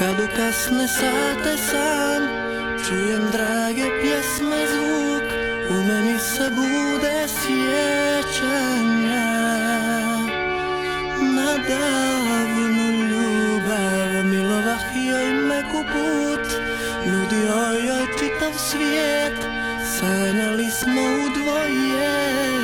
Kad ukasne sate sam Čujem drage pjesme zvuk U meni se bude sjećanja. Na davnu ljubav Milovah joj meku put Nudio joj čitav svijet Sanjali smo u dvoje.